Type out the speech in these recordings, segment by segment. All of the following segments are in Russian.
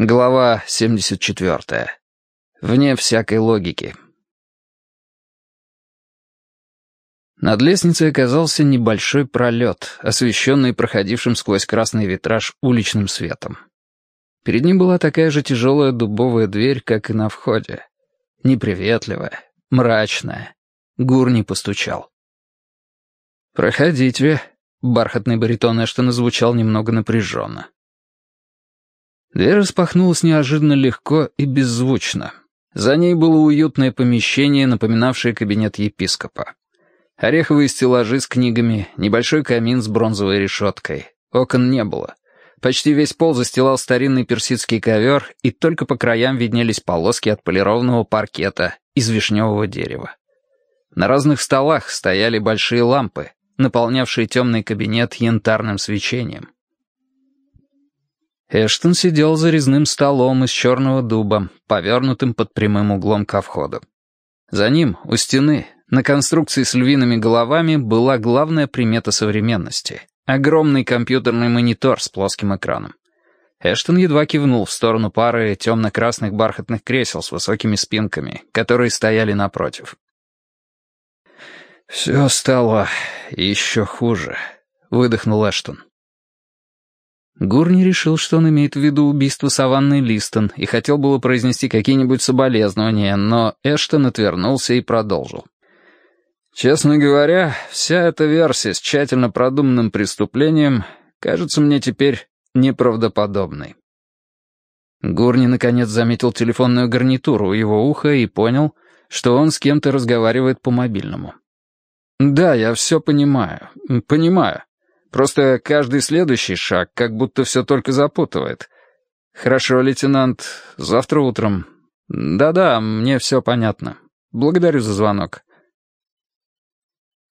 Глава 74. Вне всякой логики. Над лестницей оказался небольшой пролет, освещенный проходившим сквозь красный витраж уличным светом. Перед ним была такая же тяжелая дубовая дверь, как и на входе. Неприветливая, мрачная. Гур не постучал. «Проходите», — бархатный баритон Эштона звучал немного напряженно. Дверь распахнулась неожиданно легко и беззвучно. За ней было уютное помещение, напоминавшее кабинет епископа. Ореховые стеллажи с книгами, небольшой камин с бронзовой решеткой. Окон не было. Почти весь пол застилал старинный персидский ковер, и только по краям виднелись полоски от полированного паркета из вишневого дерева. На разных столах стояли большие лампы, наполнявшие темный кабинет янтарным свечением. Эштон сидел за резным столом из черного дуба, повернутым под прямым углом ко входу. За ним, у стены, на конструкции с львиными головами была главная примета современности — огромный компьютерный монитор с плоским экраном. Эштон едва кивнул в сторону пары темно-красных бархатных кресел с высокими спинками, которые стояли напротив. «Все стало еще хуже», — выдохнул Эштон. Гурни решил, что он имеет в виду убийство Саванны Листон и хотел было произнести какие-нибудь соболезнования, но Эштон отвернулся и продолжил. «Честно говоря, вся эта версия с тщательно продуманным преступлением кажется мне теперь неправдоподобной». Гурни наконец заметил телефонную гарнитуру у его уха и понял, что он с кем-то разговаривает по мобильному. «Да, я все понимаю. Понимаю. Просто каждый следующий шаг как будто все только запутывает. Хорошо, лейтенант, завтра утром. Да-да, мне все понятно. Благодарю за звонок.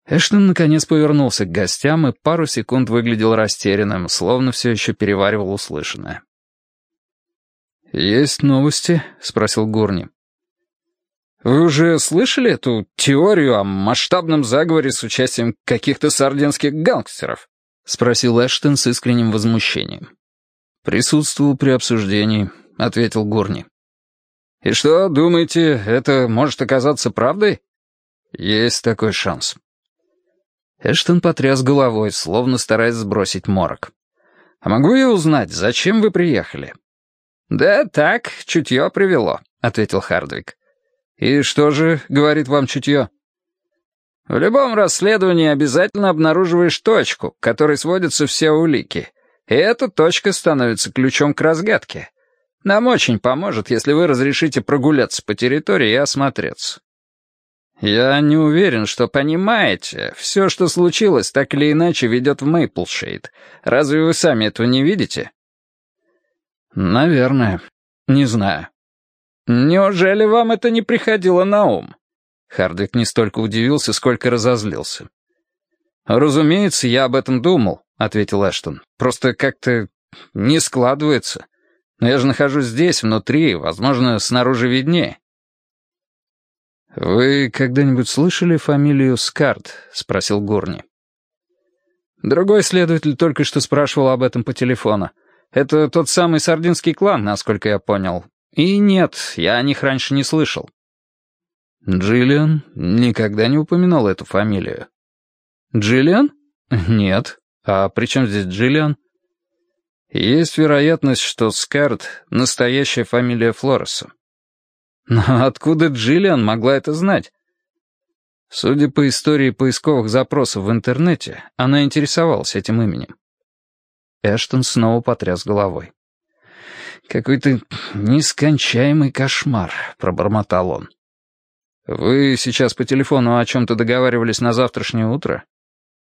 Эштон наконец повернулся к гостям и пару секунд выглядел растерянным, словно все еще переваривал услышанное. «Есть новости?» — спросил Гурни. «Вы уже слышали эту теорию о масштабном заговоре с участием каких-то сардинских гангстеров?» — спросил Эштон с искренним возмущением. «Присутствовал при обсуждении», — ответил Гурни. «И что, думаете, это может оказаться правдой?» «Есть такой шанс». Эштон потряс головой, словно стараясь сбросить морок. «А могу я узнать, зачем вы приехали?» «Да так, чутье привело», — ответил Хардвик. «И что же, — говорит вам чутье?» В любом расследовании обязательно обнаруживаешь точку, к которой сводятся все улики. И эта точка становится ключом к разгадке. Нам очень поможет, если вы разрешите прогуляться по территории и осмотреться. Я не уверен, что понимаете. Все, что случилось, так или иначе ведет в Мейплшейд. Разве вы сами этого не видите? Наверное. Не знаю. Неужели вам это не приходило на ум? Хардвик не столько удивился, сколько разозлился. «Разумеется, я об этом думал», — ответил Эштон. «Просто как-то не складывается. Но я же нахожусь здесь, внутри, возможно, снаружи виднее». «Вы когда-нибудь слышали фамилию Скарт?» — спросил Горни. Другой следователь только что спрашивал об этом по телефону. Это тот самый сардинский клан, насколько я понял. И нет, я о них раньше не слышал. Джиллиан никогда не упоминал эту фамилию. Джиллиан? Нет. А при чем здесь Джиллиан? Есть вероятность, что Скарт — настоящая фамилия Флореса. Но откуда Джиллиан могла это знать? Судя по истории поисковых запросов в интернете, она интересовалась этим именем. Эштон снова потряс головой. «Какой-то нескончаемый кошмар», — пробормотал он. «Вы сейчас по телефону о чем-то договаривались на завтрашнее утро?»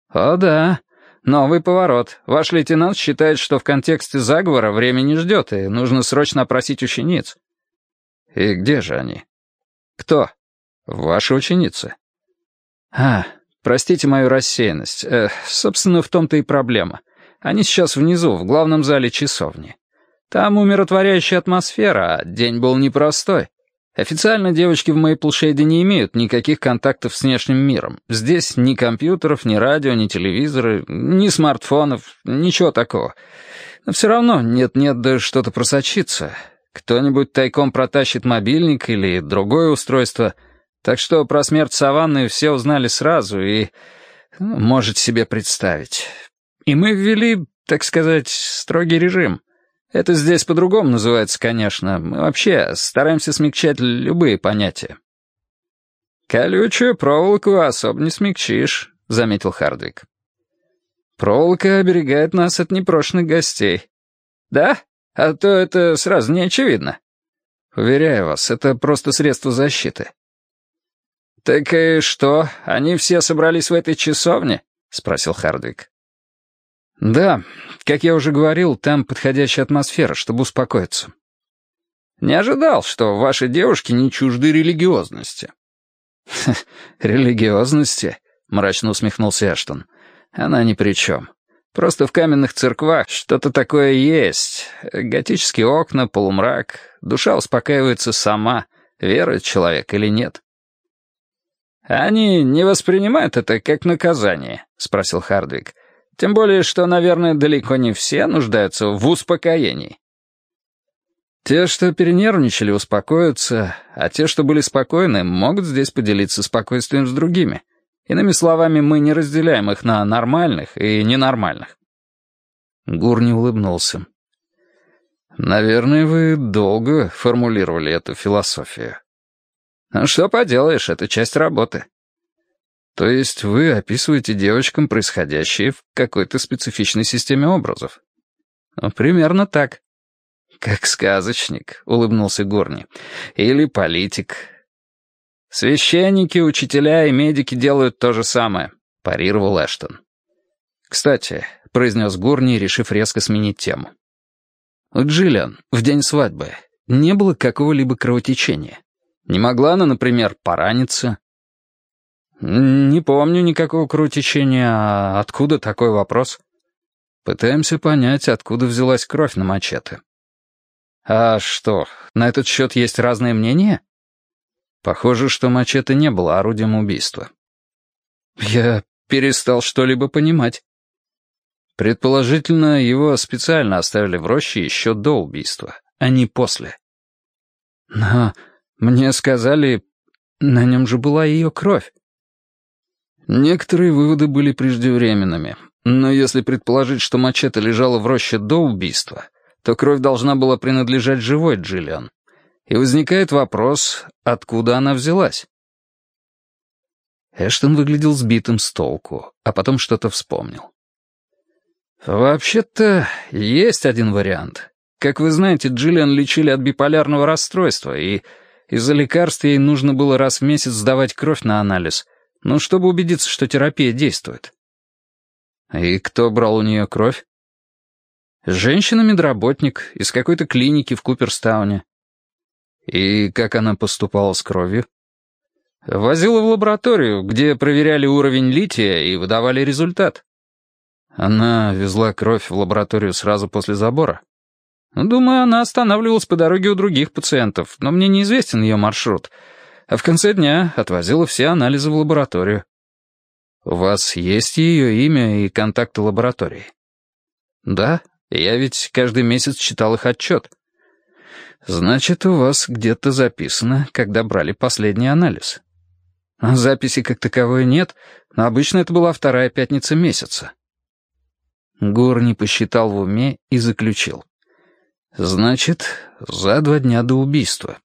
«О, да. Новый поворот. Ваш лейтенант считает, что в контексте заговора время не ждет, и нужно срочно опросить учениц». «И где же они?» «Кто?» «Ваши ученицы». «А, простите мою рассеянность. Э, собственно, в том-то и проблема. Они сейчас внизу, в главном зале часовни. Там умиротворяющая атмосфера, а день был непростой. Официально девочки в Мейплшейде не имеют никаких контактов с внешним миром. Здесь ни компьютеров, ни радио, ни телевизоры, ни смартфонов, ничего такого. Но все равно нет-нет, да что-то просочится. Кто-нибудь тайком протащит мобильник или другое устройство. Так что про смерть Саванны все узнали сразу и... Ну, можете себе представить. И мы ввели, так сказать, строгий режим. Это здесь по-другому называется, конечно. Мы вообще стараемся смягчать любые понятия. «Колючую проволоку особо не смягчишь», — заметил Хардвик. «Проволока оберегает нас от непрошенных гостей». «Да? А то это сразу не очевидно». «Уверяю вас, это просто средство защиты». «Так и что, они все собрались в этой часовне?» — спросил Хардвик. «Да, как я уже говорил, там подходящая атмосфера, чтобы успокоиться». «Не ожидал, что ваши девушки не чужды религиозности». «Религиозности?» — мрачно усмехнулся Эштон. «Она ни при чем. Просто в каменных церквах что-то такое есть. Готические окна, полумрак. Душа успокаивается сама, верует человек или нет». «Они не воспринимают это как наказание?» — спросил Хардвик. Тем более, что, наверное, далеко не все нуждаются в успокоении. Те, что перенервничали, успокоятся, а те, что были спокойны, могут здесь поделиться спокойствием с другими. Иными словами, мы не разделяем их на нормальных и ненормальных. Гурни улыбнулся. «Наверное, вы долго формулировали эту философию». «Ну, что поделаешь, это часть работы». То есть вы описываете девочкам происходящее в какой-то специфичной системе образов? Ну, примерно так. Как сказочник, улыбнулся Горни. Или политик. Священники, учителя и медики делают то же самое, парировал Эштон. Кстати, произнес Горни, решив резко сменить тему. Джиллиан в день свадьбы не было какого-либо кровотечения. Не могла она, например, пораниться, «Не помню никакого кровотечения. А откуда такой вопрос?» «Пытаемся понять, откуда взялась кровь на мачете». «А что, на этот счет есть разные мнения?» «Похоже, что мачете не было орудием убийства». «Я перестал что-либо понимать». Предположительно, его специально оставили в роще еще до убийства, а не после. «Но мне сказали, на нем же была ее кровь». Некоторые выводы были преждевременными, но если предположить, что мачете лежала в роще до убийства, то кровь должна была принадлежать живой Джиллиан. И возникает вопрос, откуда она взялась? Эштон выглядел сбитым с толку, а потом что-то вспомнил. «Вообще-то, есть один вариант. Как вы знаете, Джиллиан лечили от биполярного расстройства, и из-за лекарств ей нужно было раз в месяц сдавать кровь на анализ — ну, чтобы убедиться, что терапия действует. И кто брал у нее кровь? Женщина-медработник из какой-то клиники в Куперстауне. И как она поступала с кровью? Возила в лабораторию, где проверяли уровень лития и выдавали результат. Она везла кровь в лабораторию сразу после забора. Думаю, она останавливалась по дороге у других пациентов, но мне неизвестен ее маршрут — а в конце дня отвозила все анализы в лабораторию. У вас есть ее имя и контакты лаборатории? Да, я ведь каждый месяц читал их отчет. Значит, у вас где-то записано, когда брали последний анализ. Записи как таковой нет, но обычно это была вторая пятница месяца. Горни посчитал в уме и заключил. Значит, за два дня до убийства.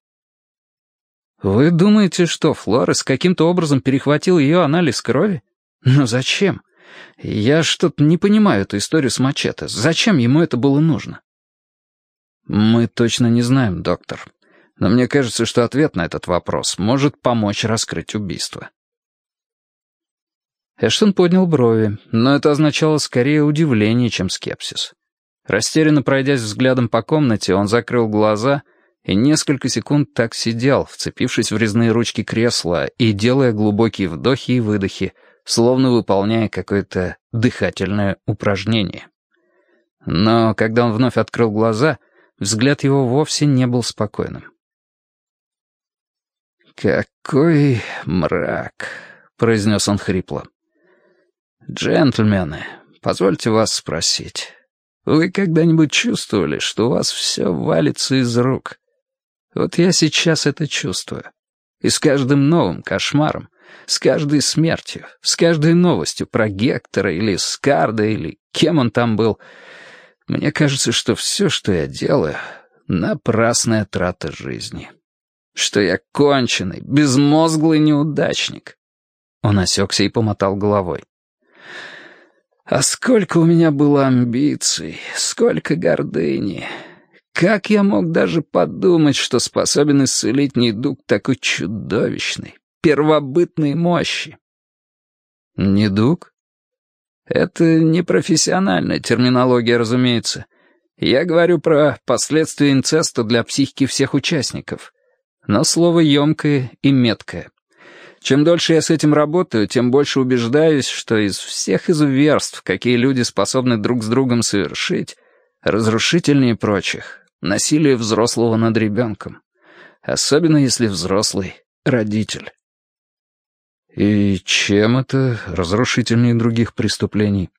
«Вы думаете, что Флорес каким-то образом перехватил ее анализ крови? Но зачем? Я что-то не понимаю эту историю с мачете. Зачем ему это было нужно?» «Мы точно не знаем, доктор. Но мне кажется, что ответ на этот вопрос может помочь раскрыть убийство». Эштон поднял брови, но это означало скорее удивление, чем скепсис. Растерянно пройдясь взглядом по комнате, он закрыл глаза — и несколько секунд так сидел, вцепившись в резные ручки кресла и делая глубокие вдохи и выдохи, словно выполняя какое-то дыхательное упражнение. Но когда он вновь открыл глаза, взгляд его вовсе не был спокойным. «Какой мрак!» — произнес он хрипло. «Джентльмены, позвольте вас спросить. Вы когда-нибудь чувствовали, что у вас все валится из рук? Вот я сейчас это чувствую. И с каждым новым кошмаром, с каждой смертью, с каждой новостью про Гектора или Скарда или кем он там был, мне кажется, что все, что я делаю, напрасная трата жизни. Что я конченый, безмозглый неудачник. Он осекся и помотал головой. А сколько у меня было амбиций, сколько гордыни. Как я мог даже подумать, что способен исцелить недуг такой чудовищной, первобытной мощи? Недуг? Это не профессиональная терминология, разумеется. Я говорю про последствия инцеста для психики всех участников. Но слово емкое и меткое. Чем дольше я с этим работаю, тем больше убеждаюсь, что из всех изуверств, какие люди способны друг с другом совершить, разрушительнее прочих — насилие взрослого над ребенком. Особенно если взрослый — родитель. И чем это разрушительнее других преступлений?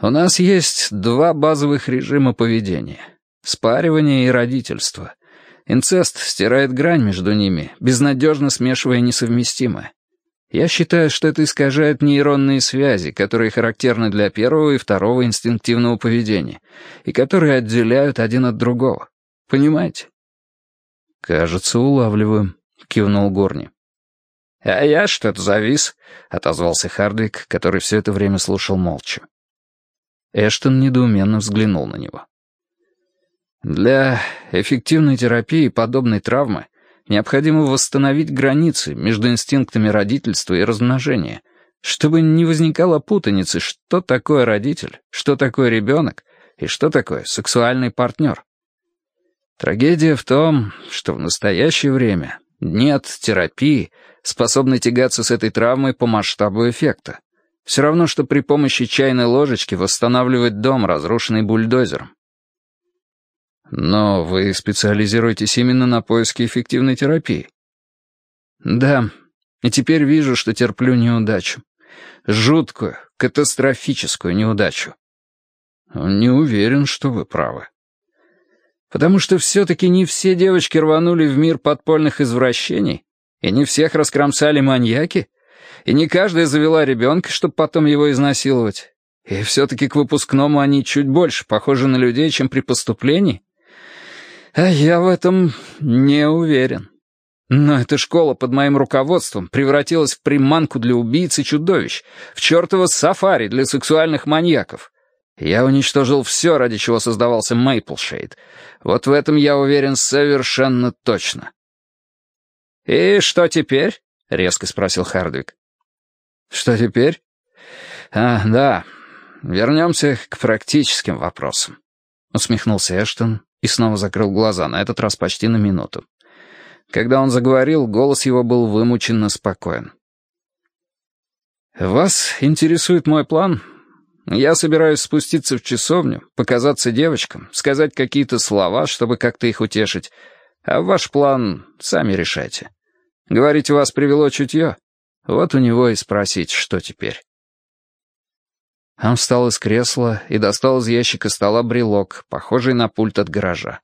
У нас есть два базовых режима поведения — спаривание и родительство — Инцест стирает грань между ними, безнадежно смешивая несовместимое. Я считаю, что это искажает нейронные связи, которые характерны для первого и второго инстинктивного поведения, и которые отделяют один от другого. Понимаете? «Кажется, улавливаю», — кивнул Горни. «А я что-то завис», — отозвался Хардвик, который все это время слушал молча. Эштон недоуменно взглянул на него. Для эффективной терапии подобной травмы необходимо восстановить границы между инстинктами родительства и размножения, чтобы не возникало путаницы, что такое родитель, что такое ребенок и что такое сексуальный партнер. Трагедия в том, что в настоящее время нет терапии, способной тягаться с этой травмой по масштабу эффекта. Все равно, что при помощи чайной ложечки восстанавливать дом, разрушенный бульдозером. Но вы специализируетесь именно на поиске эффективной терапии. Да, и теперь вижу, что терплю неудачу. Жуткую, катастрофическую неудачу. Не уверен, что вы правы. Потому что все-таки не все девочки рванули в мир подпольных извращений, и не всех раскромсали маньяки, и не каждая завела ребенка, чтобы потом его изнасиловать. И все-таки к выпускному они чуть больше похожи на людей, чем при поступлении. А я в этом не уверен. Но эта школа под моим руководством превратилась в приманку для убийц и чудовищ, в чертово сафари для сексуальных маньяков. Я уничтожил все, ради чего создавался Мейплшейд. Вот в этом я уверен совершенно точно. «И что теперь?» — резко спросил Хардвик. «Что теперь?» «А, да, вернемся к практическим вопросам», — усмехнулся Эштон и снова закрыл глаза, на этот раз почти на минуту. Когда он заговорил, голос его был вымученно спокоен. «Вас интересует мой план? Я собираюсь спуститься в часовню, показаться девочкам, сказать какие-то слова, чтобы как-то их утешить. А ваш план сами решайте. Говорите, вас привело чутье? Вот у него и спросить, что теперь». Он встал из кресла и достал из ящика стола брелок, похожий на пульт от гаража.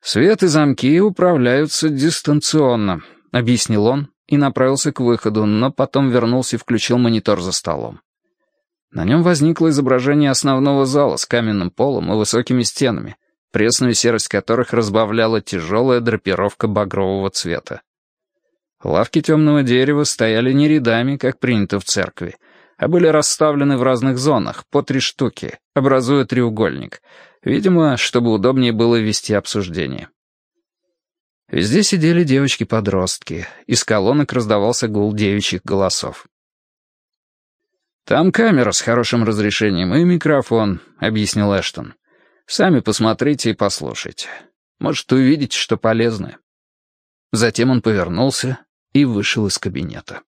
«Свет и замки управляются дистанционно», — объяснил он и направился к выходу, но потом вернулся и включил монитор за столом. На нем возникло изображение основного зала с каменным полом и высокими стенами, пресную серость которых разбавляла тяжелая драпировка багрового цвета. Лавки темного дерева стояли не рядами, как принято в церкви, а были расставлены в разных зонах, по три штуки, образуя треугольник, видимо, чтобы удобнее было вести обсуждение. Везде сидели девочки-подростки, из колонок раздавался гул девичьих голосов. «Там камера с хорошим разрешением и микрофон», — объяснил Эштон. «Сами посмотрите и послушайте. Может, увидите что полезное». Затем он повернулся и вышел из кабинета.